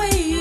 way.